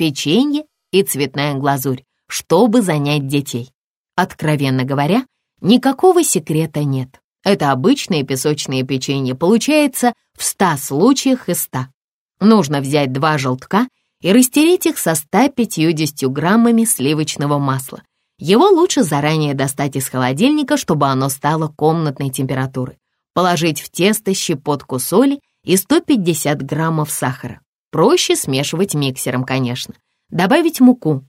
печенье и цветная глазурь, чтобы занять детей. Откровенно говоря, никакого секрета нет. Это обычное песочное печенье получается в 100 случаях из 100. Нужно взять два желтка и растереть их со 150 граммами сливочного масла. Его лучше заранее достать из холодильника, чтобы оно стало комнатной температуры. Положить в тесто щепотку соли и 150 граммов сахара. Проще смешивать миксером, конечно. Добавить муку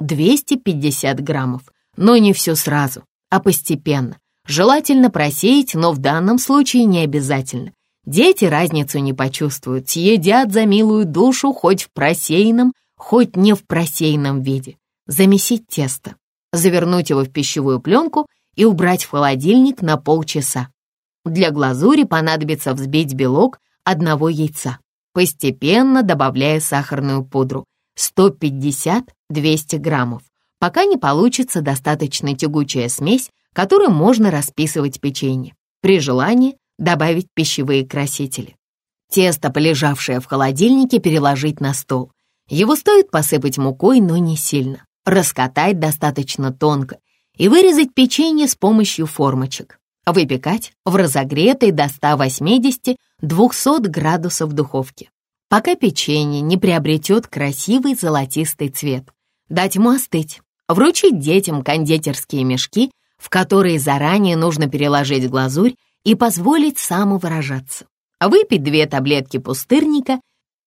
250 граммов, но не все сразу, а постепенно. Желательно просеять, но в данном случае не обязательно. Дети разницу не почувствуют, съедят за милую душу хоть в просеянном, хоть не в просеянном виде. Замесить тесто, завернуть его в пищевую пленку и убрать в холодильник на полчаса. Для глазури понадобится взбить белок одного яйца, постепенно добавляя сахарную пудру 150-200 граммов, пока не получится достаточно тягучая смесь, которой можно расписывать печенье. При желании добавить пищевые красители. Тесто, полежавшее в холодильнике, переложить на стол. Его стоит посыпать мукой, но не сильно. Раскатать достаточно тонко и вырезать печенье с помощью формочек. Выпекать в разогретой до 180-200 градусов духовке, пока печенье не приобретет красивый золотистый цвет. Дать ему остыть. Вручить детям кондитерские мешки, в которые заранее нужно переложить глазурь и позволить самовыражаться. Выпить две таблетки пустырника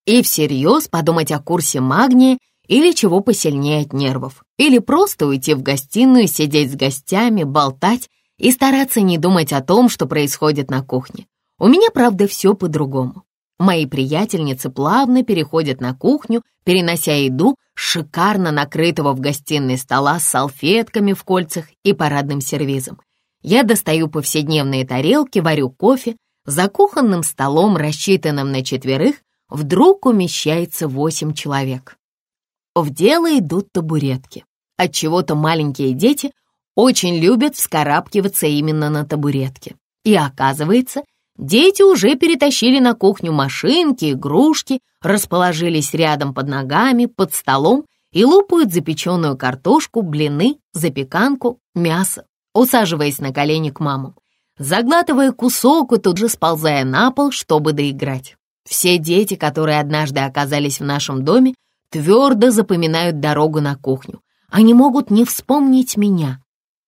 и всерьез подумать о курсе магния или чего посильнее от нервов. Или просто уйти в гостиную, сидеть с гостями, болтать и стараться не думать о том, что происходит на кухне. У меня, правда, все по-другому. Мои приятельницы плавно переходят на кухню, перенося еду шикарно накрытого в гостиной стола с салфетками в кольцах и парадным сервизом. Я достаю повседневные тарелки, варю кофе. За кухонным столом, рассчитанным на четверых, вдруг умещается восемь человек. В дело идут табуретки. Отчего-то маленькие дети очень любят вскарабкиваться именно на табуретке. И оказывается, дети уже перетащили на кухню машинки, игрушки, расположились рядом под ногами, под столом и лупают запеченную картошку, блины, запеканку, мясо усаживаясь на колени к маму, заглатывая кусок и тут же сползая на пол, чтобы доиграть. Все дети, которые однажды оказались в нашем доме, твердо запоминают дорогу на кухню. Они могут не вспомнить меня,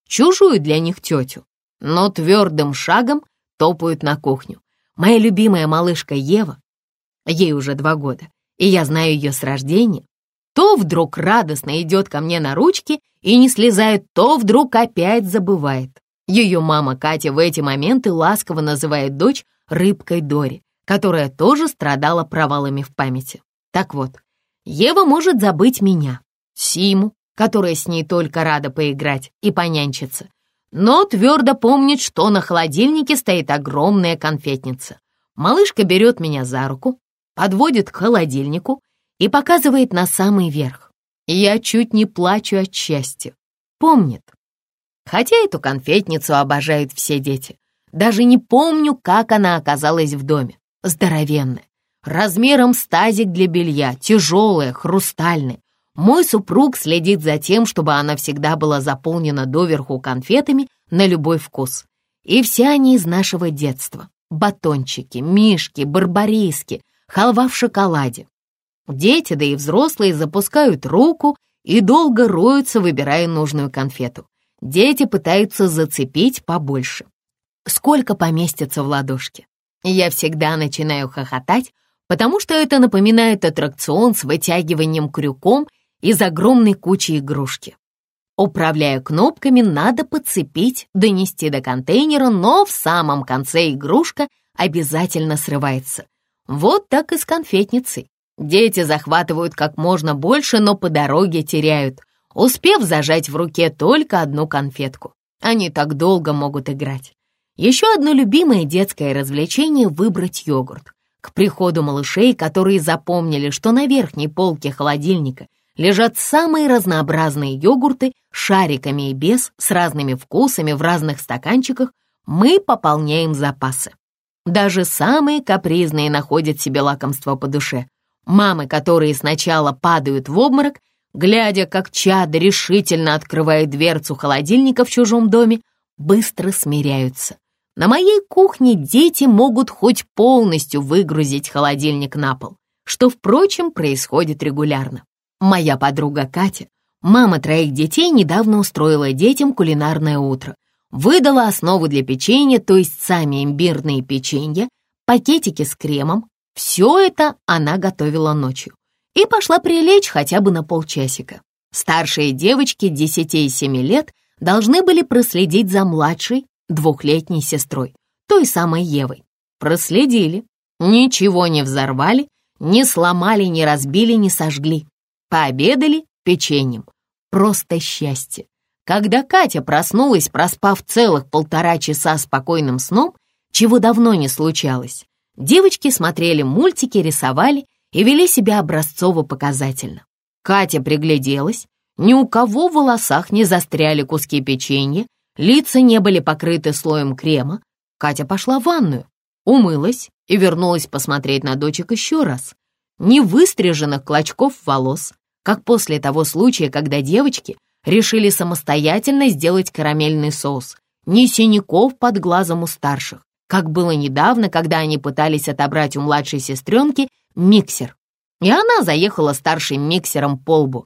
чужую для них тетю, но твердым шагом топают на кухню. Моя любимая малышка Ева, ей уже два года, и я знаю ее с рождения, то вдруг радостно идет ко мне на ручки и не слезает, то вдруг опять забывает. Ее мама Катя в эти моменты ласково называет дочь рыбкой Дори, которая тоже страдала провалами в памяти. Так вот, Ева может забыть меня, Симу, которая с ней только рада поиграть и понянчиться, но твердо помнит, что на холодильнике стоит огромная конфетница. Малышка берет меня за руку, подводит к холодильнику и показывает на самый верх. Я чуть не плачу от счастья. Помнит. Хотя эту конфетницу обожают все дети. Даже не помню, как она оказалась в доме. Здоровенная. Размером с тазик для белья, тяжелая, хрустальная. Мой супруг следит за тем, чтобы она всегда была заполнена доверху конфетами на любой вкус. И все они из нашего детства. Батончики, мишки, барбариски, халва в шоколаде. Дети, да и взрослые запускают руку и долго роются, выбирая нужную конфету. Дети пытаются зацепить побольше. Сколько поместится в ладошке? Я всегда начинаю хохотать, потому что это напоминает аттракцион с вытягиванием крюком из огромной кучи игрушки. Управляя кнопками, надо подцепить, донести до контейнера, но в самом конце игрушка обязательно срывается. Вот так и с конфетницей. Дети захватывают как можно больше, но по дороге теряют, успев зажать в руке только одну конфетку. Они так долго могут играть. Еще одно любимое детское развлечение — выбрать йогурт. К приходу малышей, которые запомнили, что на верхней полке холодильника лежат самые разнообразные йогурты шариками и без, с разными вкусами в разных стаканчиках, мы пополняем запасы. Даже самые капризные находят себе лакомство по душе — Мамы, которые сначала падают в обморок, глядя, как чадо решительно открывает дверцу холодильника в чужом доме, быстро смиряются. На моей кухне дети могут хоть полностью выгрузить холодильник на пол, что, впрочем, происходит регулярно. Моя подруга Катя, мама троих детей, недавно устроила детям кулинарное утро. Выдала основу для печенья, то есть сами имбирные печенья, пакетики с кремом. Все это она готовила ночью. И пошла прилечь хотя бы на полчасика. Старшие девочки 10 и 7 лет должны были проследить за младшей, двухлетней сестрой, той самой Евой. Проследили, ничего не взорвали, не сломали, не разбили, не сожгли. Пообедали печеньем. Просто счастье. Когда Катя проснулась, проспав целых полтора часа спокойным сном, чего давно не случалось, девочки смотрели мультики, рисовали и вели себя образцово-показательно. Катя пригляделась, ни у кого в волосах не застряли куски печенья, лица не были покрыты слоем крема. Катя пошла в ванную, умылась и вернулась посмотреть на дочек еще раз. Ни выстриженных клочков волос, как после того случая, когда девочки решили самостоятельно сделать карамельный соус, ни синяков под глазом у старших, как было недавно, когда они пытались отобрать у младшей сестренки миксер. И она заехала старшим миксером по лбу,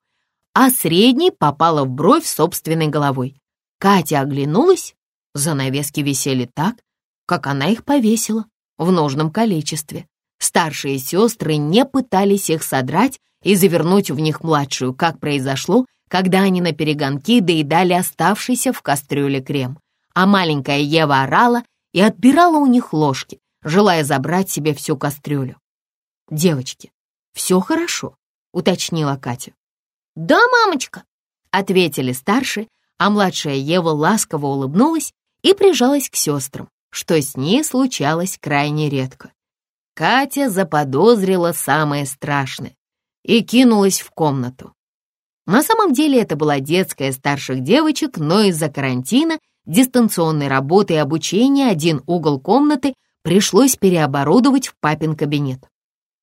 а средней попала в бровь собственной головой. Катя оглянулась, занавески висели так, как она их повесила, в нужном количестве. Старшие сестры не пытались их содрать и завернуть в них младшую, как произошло, когда они на перегонки доедали оставшийся в кастрюле крем. А маленькая Ева орала и отбирала у них ложки, желая забрать себе всю кастрюлю. «Девочки, все хорошо», — уточнила Катя. «Да, мамочка», — ответили старшие, а младшая Ева ласково улыбнулась и прижалась к сестрам, что с ней случалось крайне редко. Катя заподозрила самое страшное и кинулась в комнату. На самом деле это была детская старших девочек, но из-за карантина, дистанционной работы и обучения один угол комнаты пришлось переоборудовать в папин кабинет.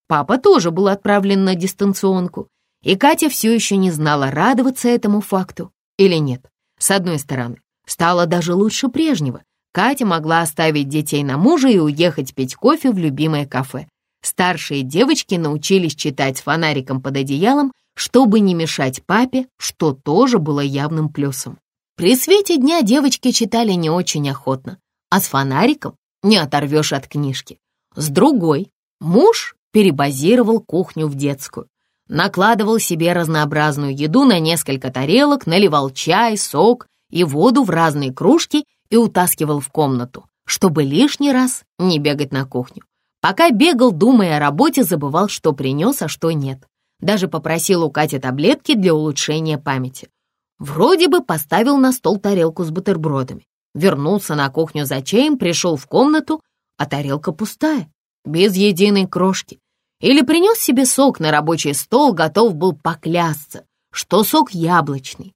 Папа тоже был отправлен на дистанционку, и Катя все еще не знала, радоваться этому факту или нет. С одной стороны, стало даже лучше прежнего, Катя могла оставить детей на мужа и уехать пить кофе в любимое кафе. Старшие девочки научились читать фонариком под одеялом, чтобы не мешать папе, что тоже было явным плюсом. При свете дня девочки читали не очень охотно, а с фонариком не оторвешь от книжки. С другой, муж перебазировал кухню в детскую. Накладывал себе разнообразную еду на несколько тарелок, наливал чай, сок и воду в разные кружки и утаскивал в комнату, чтобы лишний раз не бегать на кухню. Пока бегал, думая о работе, забывал, что принес, а что нет. Даже попросил у Кати таблетки для улучшения памяти. Вроде бы поставил на стол тарелку с бутербродами. Вернулся на кухню за чаем, пришел в комнату, а тарелка пустая, без единой крошки. Или принес себе сок на рабочий стол, готов был поклясться, что сок яблочный.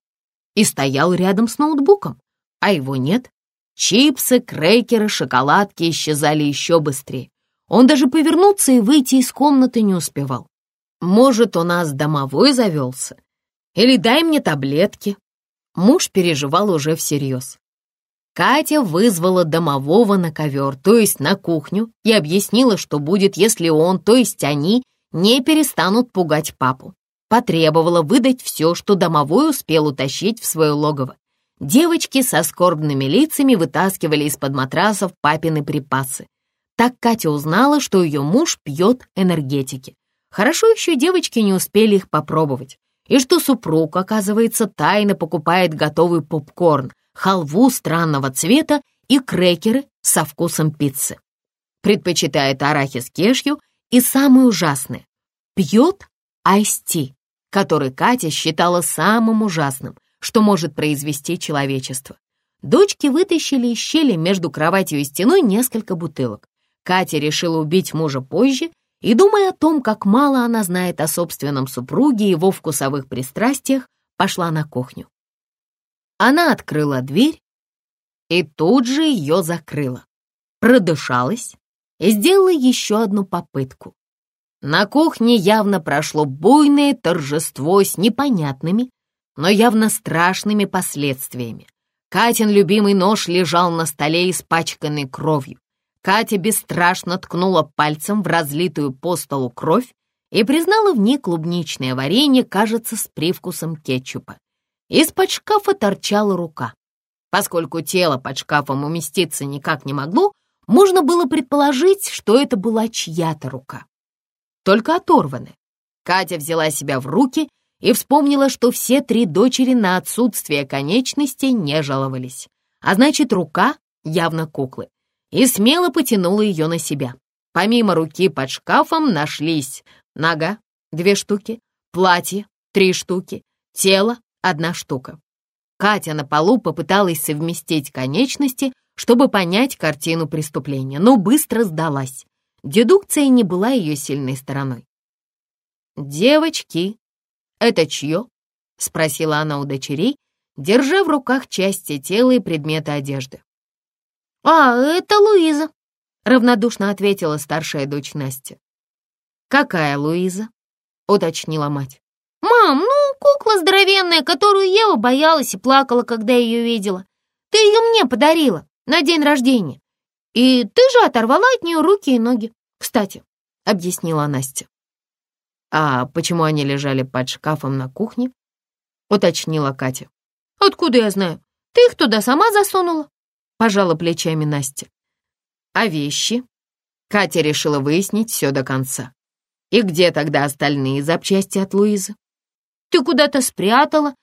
И стоял рядом с ноутбуком, а его нет. Чипсы, крекеры, шоколадки исчезали еще быстрее. Он даже повернуться и выйти из комнаты не успевал. Может, у нас домовой завелся? Или дай мне таблетки. Муж переживал уже всерьез. Катя вызвала домового на ковер, то есть на кухню, и объяснила, что будет, если он, то есть они, не перестанут пугать папу. Потребовала выдать все, что домовой успел утащить в свое логово. Девочки со скорбными лицами вытаскивали из-под матрасов папины припасы. Так Катя узнала, что ее муж пьет энергетики. Хорошо еще девочки не успели их попробовать. И что супруг, оказывается, тайно покупает готовый попкорн, халву странного цвета и крекеры со вкусом пиццы. Предпочитает арахис кешью и самое ужасное — пьет айсти, который Катя считала самым ужасным, что может произвести человечество. Дочки вытащили из щели между кроватью и стеной несколько бутылок. Катя решила убить мужа позже и, думая о том, как мало она знает о собственном супруге и его вкусовых пристрастиях, пошла на кухню. Она открыла дверь и тут же ее закрыла, продышалась и сделала еще одну попытку. На кухне явно прошло буйное торжество с непонятными, но явно страшными последствиями. Катин любимый нож лежал на столе, испачканный кровью. Катя бесстрашно ткнула пальцем в разлитую по столу кровь и признала в ней клубничное варенье, кажется, с привкусом кетчупа. Из-под шкафа торчала рука. Поскольку тело под шкафом уместиться никак не могло, можно было предположить, что это была чья-то рука. Только оторванная. Катя взяла себя в руки и вспомнила, что все три дочери на отсутствие конечностей не жаловались. А значит, рука явно куклы. И смело потянула ее на себя. Помимо руки под шкафом нашлись нога — две штуки, платье — три штуки, тело — одна штука. Катя на полу попыталась совместить конечности, чтобы понять картину преступления, но быстро сдалась. Дедукция не была ее сильной стороной. «Девочки, это чье?» — спросила она у дочерей, держа в руках части тела и предметы одежды. «А, это Луиза», — равнодушно ответила старшая дочь Настя. «Какая Луиза?» — уточнила мать. «Мам, ну, кукла здоровенная, которую Ева боялась и плакала, когда ее видела. Ты ее мне подарила на день рождения. И ты же оторвала от нее руки и ноги. Кстати, — объяснила Настя. «А почему они лежали под шкафом на кухне?» — уточнила Катя. «Откуда я знаю? Ты их туда сама засунула?» — пожала плечами Настя. «А вещи?» Катя решила выяснить все до конца. И где тогда остальные запчасти от Луизы? Ты куда-то спрятала,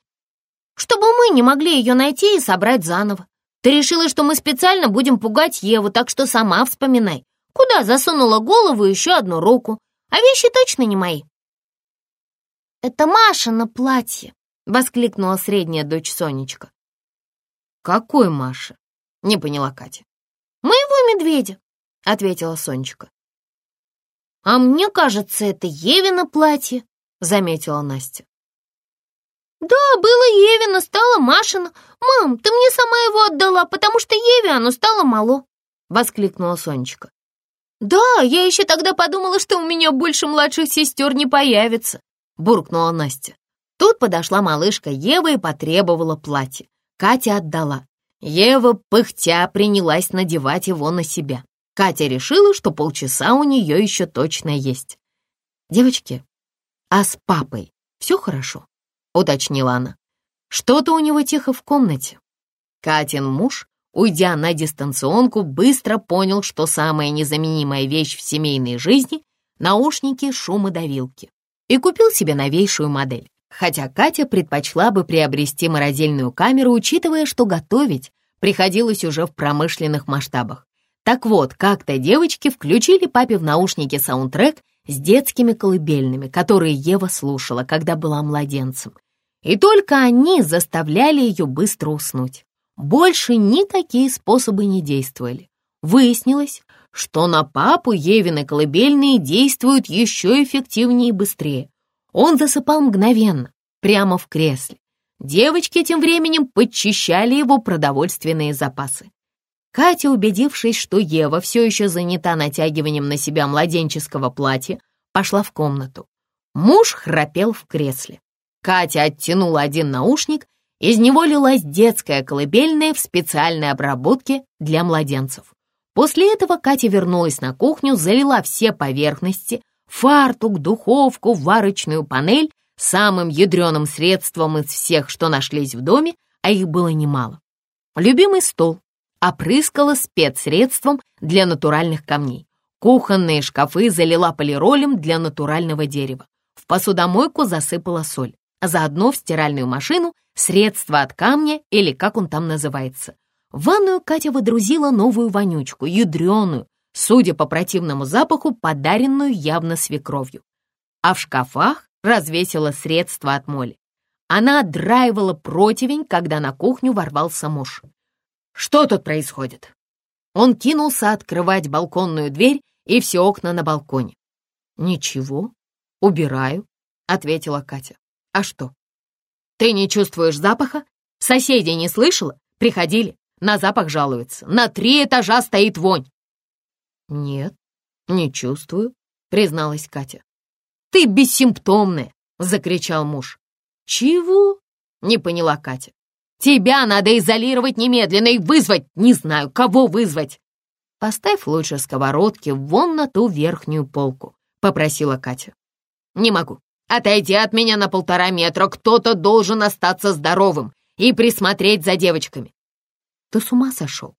чтобы мы не могли ее найти и собрать заново. Ты решила, что мы специально будем пугать Еву, так что сама вспоминай, куда засунула голову и еще одну руку, а вещи точно не мои. «Это Маша на платье!» — воскликнула средняя дочь Сонечка. «Какой Маша?» — не поняла Катя. «Моего медведя», — ответила Сонечка. «А мне кажется, это Евина платье», — заметила Настя. «Да, было Евина, стало Машина. Мам, ты мне сама его отдала, потому что Еве оно стало мало», — воскликнула Сонечка. «Да, я еще тогда подумала, что у меня больше младших сестер не появится», — буркнула Настя. Тут подошла малышка Ева и потребовала платье. Катя отдала. Ева, пыхтя, принялась надевать его на себя. Катя решила, что полчаса у нее еще точно есть. «Девочки, а с папой все хорошо?» — уточнила она. «Что-то у него тихо в комнате». Катин муж, уйдя на дистанционку, быстро понял, что самая незаменимая вещь в семейной жизни — наушники шумодавилки, и купил себе новейшую модель. Хотя Катя предпочла бы приобрести морозильную камеру, учитывая, что готовить приходилось уже в промышленных масштабах. Так вот, как-то девочки включили папе в наушники саундтрек с детскими колыбельными, которые Ева слушала, когда была младенцем. И только они заставляли ее быстро уснуть. Больше никакие способы не действовали. Выяснилось, что на папу Евины колыбельные действуют еще эффективнее и быстрее. Он засыпал мгновенно, прямо в кресле. Девочки тем временем подчищали его продовольственные запасы. Катя, убедившись, что Ева все еще занята натягиванием на себя младенческого платья, пошла в комнату. Муж храпел в кресле. Катя оттянула один наушник, из него лилась детская колыбельная в специальной обработке для младенцев. После этого Катя вернулась на кухню, залила все поверхности, фартук, духовку, варочную панель самым ядреным средством из всех, что нашлись в доме, а их было немало. Любимый стол, опрыскала спецсредством для натуральных камней. Кухонные шкафы залила полиролем для натурального дерева. В посудомойку засыпала соль, а заодно в стиральную машину средство от камня или как он там называется. В ванную Катя выдрузила новую вонючку, ядреную, судя по противному запаху, подаренную явно свекровью. А в шкафах развесила средство от моли. Она отдраивала противень, когда на кухню ворвался муж. Что тут происходит?» Он кинулся открывать балконную дверь и все окна на балконе. «Ничего, убираю», — ответила Катя. «А что? Ты не чувствуешь запаха? Соседи не слышала? Приходили, на запах жалуются. На три этажа стоит вонь». «Нет, не чувствую», — призналась Катя. Ты бессимптомная!» — закричал муж. «Чего?» — не поняла Катя. «Тебя надо изолировать немедленно и вызвать, не знаю, кого вызвать!» «Поставь лучше сковородки вон на ту верхнюю полку», — попросила Катя. «Не могу. Отойди от меня на полтора метра. Кто-то должен остаться здоровым и присмотреть за девочками». «Ты с ума сошел?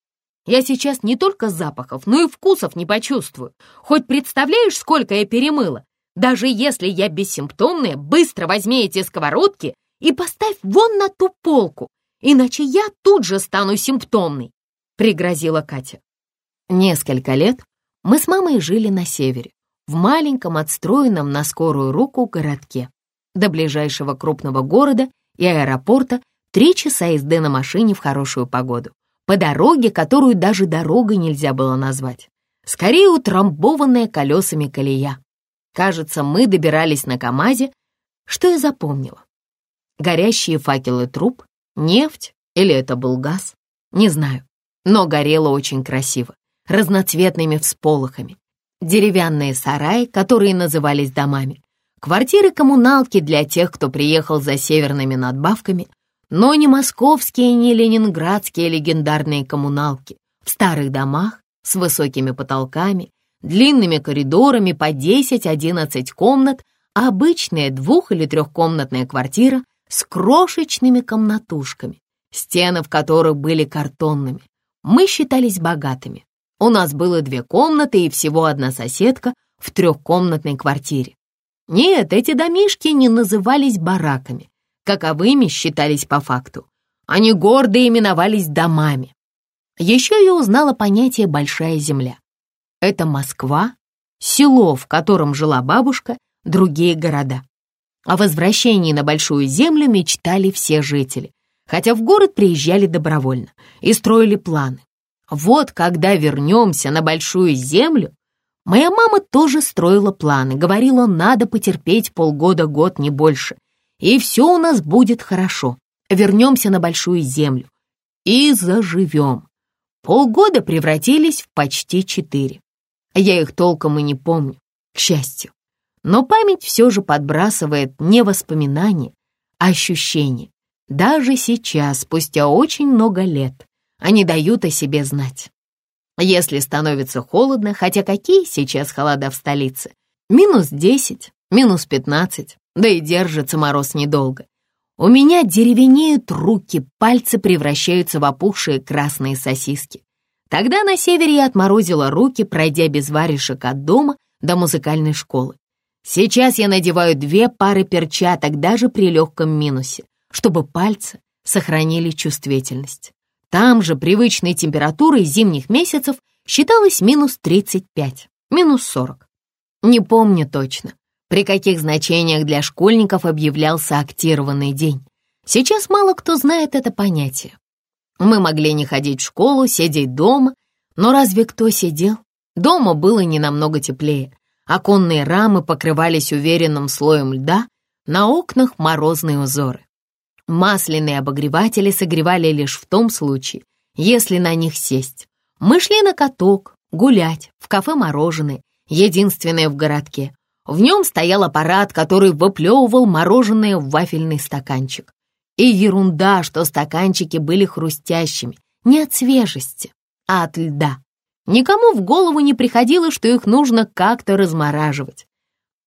Я сейчас не только запахов, но и вкусов не почувствую. Хоть представляешь, сколько я перемыла? Даже если я бессимптомная, быстро возьми эти сковородки и поставь вон на ту полку, иначе я тут же стану симптомной», — пригрозила Катя. Несколько лет мы с мамой жили на севере, в маленьком отстроенном на скорую руку городке. До ближайшего крупного города и аэропорта три часа езды на машине в хорошую погоду по дороге, которую даже дорогой нельзя было назвать. Скорее утрамбованная колесами колея. Кажется, мы добирались на КамАЗе, что я запомнила. Горящие факелы труб, нефть или это был газ, не знаю, но горело очень красиво, разноцветными всполохами. Деревянные сараи, которые назывались домами, квартиры-коммуналки для тех, кто приехал за северными надбавками — но не московские, не ленинградские легендарные коммуналки в старых домах с высокими потолками, длинными коридорами по 10-11 комнат, а обычная двух- или трехкомнатная квартира с крошечными комнатушками, стены в которых были картонными. Мы считались богатыми. У нас было две комнаты и всего одна соседка в трехкомнатной квартире. Нет, эти домишки не назывались бараками, каковыми считались по факту. Они гордо именовались домами. Еще я узнала понятие «большая земля». Это Москва, село, в котором жила бабушка, другие города. О возвращении на Большую Землю мечтали все жители, хотя в город приезжали добровольно и строили планы. Вот когда вернемся на Большую Землю, моя мама тоже строила планы, говорила, надо потерпеть полгода-год, не больше, и все у нас будет хорошо. Вернемся на Большую Землю и заживем. Полгода превратились в почти четыре. Я их толком и не помню, к счастью. Но память все же подбрасывает не воспоминания, а ощущения. Даже сейчас, спустя очень много лет, они дают о себе знать. Если становится холодно, хотя какие сейчас холода в столице? Минус десять, минус пятнадцать, да и держится мороз недолго. У меня деревенеют руки, пальцы превращаются в опухшие красные сосиски. Тогда на севере я отморозила руки, пройдя без варежек от дома до музыкальной школы. Сейчас я надеваю две пары перчаток даже при легком минусе, чтобы пальцы сохранили чувствительность. Там же привычной температурой зимних месяцев считалось минус 35, минус 40. Не помню точно, при каких значениях для школьников объявлялся актированный день. Сейчас мало кто знает это понятие. Мы могли не ходить в школу, сидеть дома, но разве кто сидел? Дома было не намного теплее. Оконные рамы покрывались уверенным слоем льда, на окнах морозные узоры. Масляные обогреватели согревали лишь в том случае, если на них сесть. Мы шли на каток, гулять, в кафе мороженое, единственное в городке. В нем стоял аппарат, который выплевывал мороженое в вафельный стаканчик. И ерунда, что стаканчики были хрустящими, не от свежести, а от льда. Никому в голову не приходило, что их нужно как-то размораживать.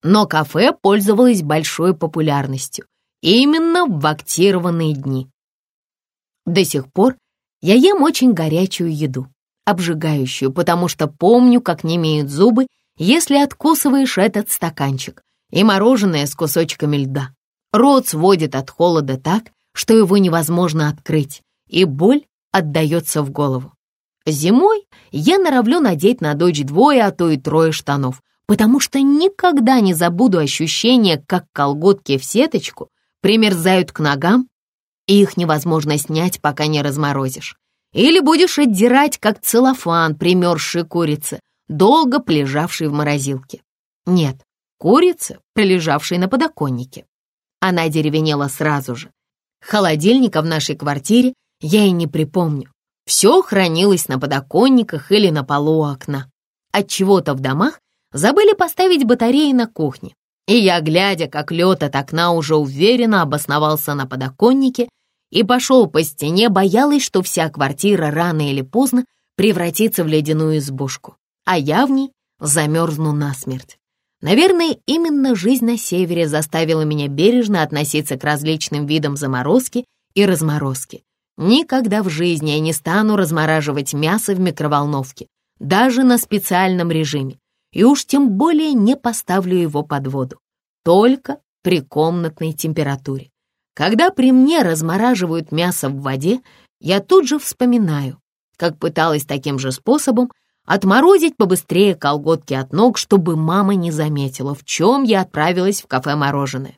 Но кафе пользовалось большой популярностью именно в актированные дни. До сих пор я ем очень горячую еду, обжигающую, потому что помню, как не зубы если откусываешь этот стаканчик и мороженое с кусочками льда. Рот сводит от холода так, что его невозможно открыть, и боль отдается в голову. Зимой я норовлю надеть на дочь двое, а то и трое штанов, потому что никогда не забуду ощущение, как колготки в сеточку примерзают к ногам, и их невозможно снять, пока не разморозишь. Или будешь отдирать, как целлофан примерзшей курицы, долго полежавшей в морозилке. Нет, курица, пролежавшей на подоконнике. Она деревенела сразу же. Холодильника в нашей квартире я и не припомню. Все хранилось на подоконниках или на полу окна. От чего то в домах забыли поставить батареи на кухне. И я, глядя, как лед от окна уже уверенно обосновался на подоконнике и пошел по стене, боялась, что вся квартира рано или поздно превратится в ледяную избушку, а я в ней замерзну насмерть. Наверное, именно жизнь на севере заставила меня бережно относиться к различным видам заморозки и разморозки. Никогда в жизни я не стану размораживать мясо в микроволновке, даже на специальном режиме, и уж тем более не поставлю его под воду, только при комнатной температуре. Когда при мне размораживают мясо в воде, я тут же вспоминаю, как пыталась таким же способом отморозить побыстрее колготки от ног, чтобы мама не заметила, в чем я отправилась в кафе мороженое.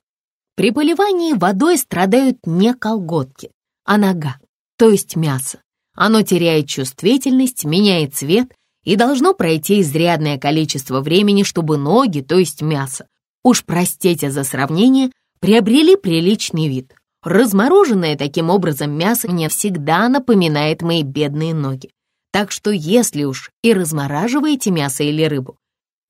При поливании водой страдают не колготки, а нога, то есть мясо. Оно теряет чувствительность, меняет цвет и должно пройти изрядное количество времени, чтобы ноги, то есть мясо, уж простите за сравнение, приобрели приличный вид. Размороженное таким образом мясо мне всегда напоминает мои бедные ноги. Так что если уж и размораживаете мясо или рыбу,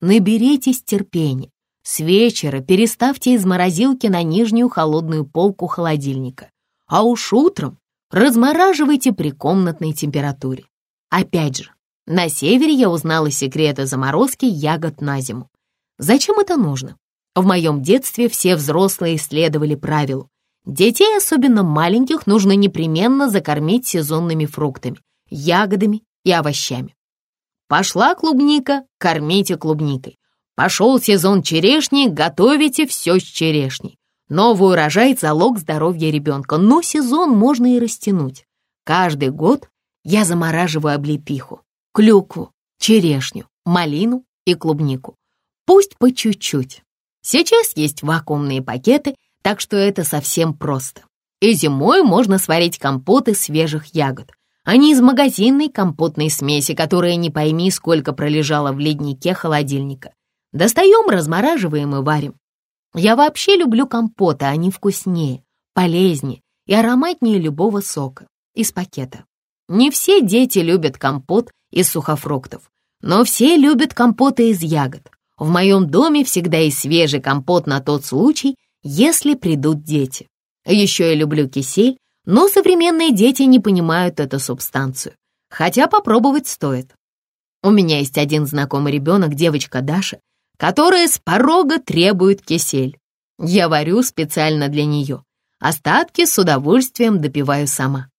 наберитесь терпения. С вечера переставьте из морозилки на нижнюю холодную полку холодильника. А уж утром размораживайте при комнатной температуре. Опять же, на севере я узнала секреты заморозки ягод на зиму. Зачем это нужно? В моем детстве все взрослые исследовали правилу. Детей, особенно маленьких, нужно непременно закормить сезонными фруктами, ягодами и овощами. Пошла клубника, кормите клубникой. Пошел сезон черешни, готовите все с черешней. Новый урожай – залог здоровья ребенка, но сезон можно и растянуть. Каждый год я замораживаю облепиху, клюкву, черешню, малину и клубнику. Пусть по чуть-чуть. Сейчас есть вакуумные пакеты, так что это совсем просто. И зимой можно сварить компот из свежих ягод а не из магазинной компотной смеси, которая не пойми, сколько пролежала в леднике холодильника. Достаем, размораживаем и варим. Я вообще люблю компоты, они вкуснее, полезнее и ароматнее любого сока из пакета. Не все дети любят компот из сухофруктов, но все любят компоты из ягод. В моем доме всегда есть свежий компот на тот случай, если придут дети. Еще я люблю кисель, но современные дети не понимают эту субстанцию, хотя попробовать стоит. У меня есть один знакомый ребенок, девочка Даша, которая с порога требует кисель. Я варю специально для нее. Остатки с удовольствием допиваю сама.